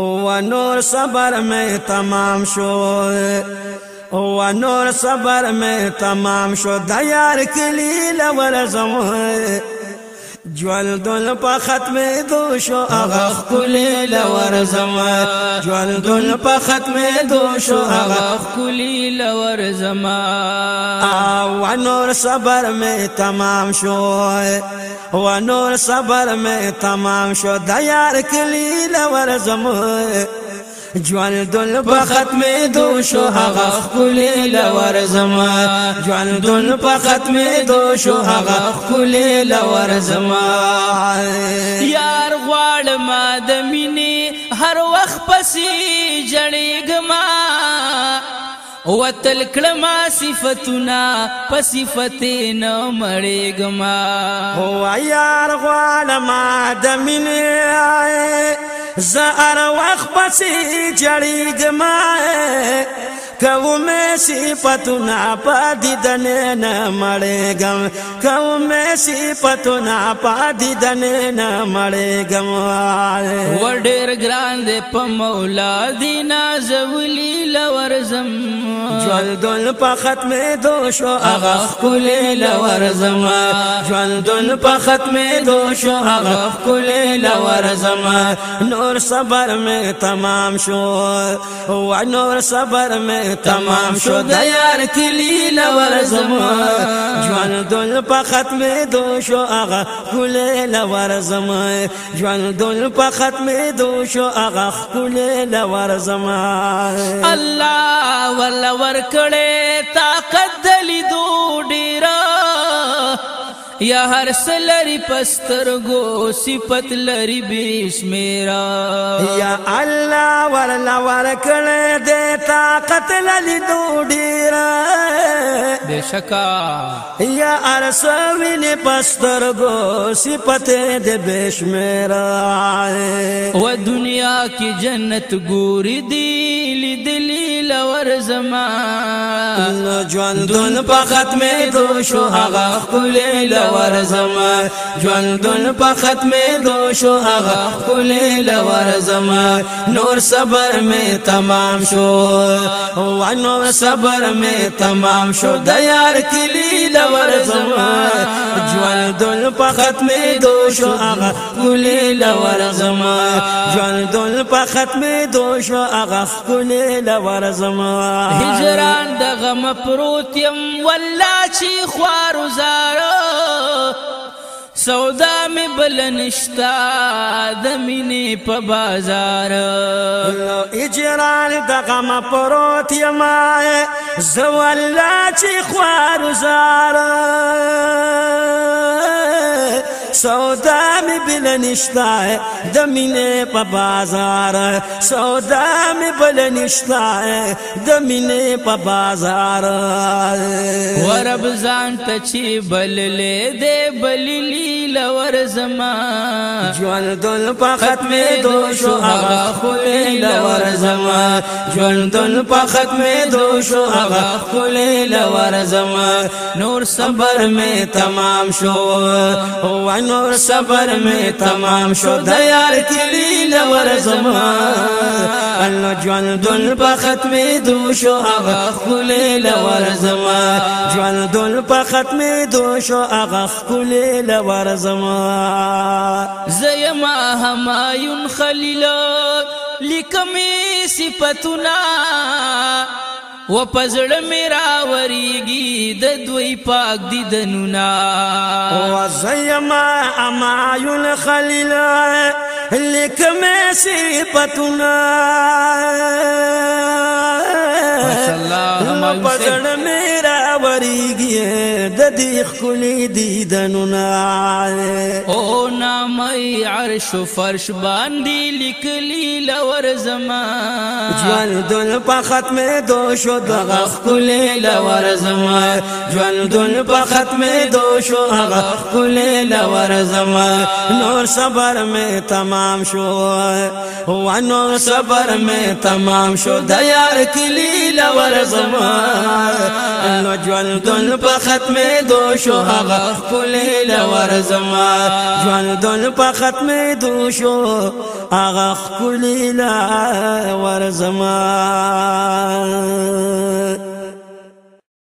او نور صبر میں تمام شو او نور صبر میں تمام شو د یار کلی لور زم جوال دل په ختم دو شو هغه کلی لور زم جوال دل په ختم دو شو هغه کلی لور زم او نور صبر میں تمام شو و نور صبر میں تمام شو د یار کلی لور زمو جوان دل په ختمې دو شو هغه خولې لور زما جوان دل په ختمې دو شو هغه خولې لور زما یار غواړم د مینې هر وخت پسې جړېګما وتل کلمه صفاتنا په صفات نه مړېګما هو یار غوالما د مینه زار وخت پسې جړېګما کو مې صفاتنا په دیدن نه مړېګم کو مې صفاتنا په دیدن نه مړېګم وړ ګران دې په مولا دینه زولي لورزم ژوندون په ختمې دو شو هغه خولې لورزم ژوندون په ختمې دو شو هغه خولې لورزم نور صبر مې تمام شو و نور صبر مې تمام شو د یار کلی لورزم ژوندون په ختمې دو شو هغه خولې لورزم ژوندون په ختمې دو شو هغه خولې لورزم الله ول ور کړې طاقت دلی دو ډیرا یا هر سلری پستر گو صفت لری بیش میرا یا الله ورلا ورکل دے طاقت للی دو ډیرا بشکا یا ارسوین پستر گو صفت دے بیش میرا و دنیا کی جنت ګوري دی لیدل ور زما ژوندون په ختمې دو شو هغه خپل لور زما ژوندون په ختمې دو شو هغه خپل لور زما نور صبر مې تمام شو او نور صبر مې تمام شو د یار کلی لور زما ژوندون په ختمې دو شو هغه خپل لور زما جوان دل په ختمې دوشو اغه خپل لور زما هجران د غم پروت يم ولا چی خوار زارو سودا می بلنشتا د مینې په بازار اجران د غم پروت یم زولا چی خوار زار سودا می بل نشتا د مینې په بازار سودا می بل نشتا د مینې په بازار ورب ځان ته چې بللې دې بللی لور زما ژوند دل په ختمې دو شو هغه خو لور لورزما ژوندون په ختمې دو شو هغه خپل لورزما نور صبر می تمام شو او نور صبر می تمام شو د یار کلی لورزما الله ژوندون په ختمې دو شو هغه خپل لورزما ژوندون په ختمې دو شو هغه خپل لورزما زيما همايون خليلا لکمی صفتنا و پزړه میرا وریږي د دوی پاک دي دنونا او زيما اما يل خليل لکم صفتنا پزړه خبرېږي د دې خولي دیدنونه او نامي عرش فرش باندې لیکلي لور زمان ژوند دل په ختمه دو شو دغه خولي لور زمان ژوند دل په ختمه دو شو هغه خولي لور زمان نور صبر مې تمام شو و نور صبر مې تمام شو د یار کلی لور زمان نو ژوند ژوندون په ختمې دو شو هغه خپل لور زما ژوندون په ختمې دو شو هغه خپل لور زما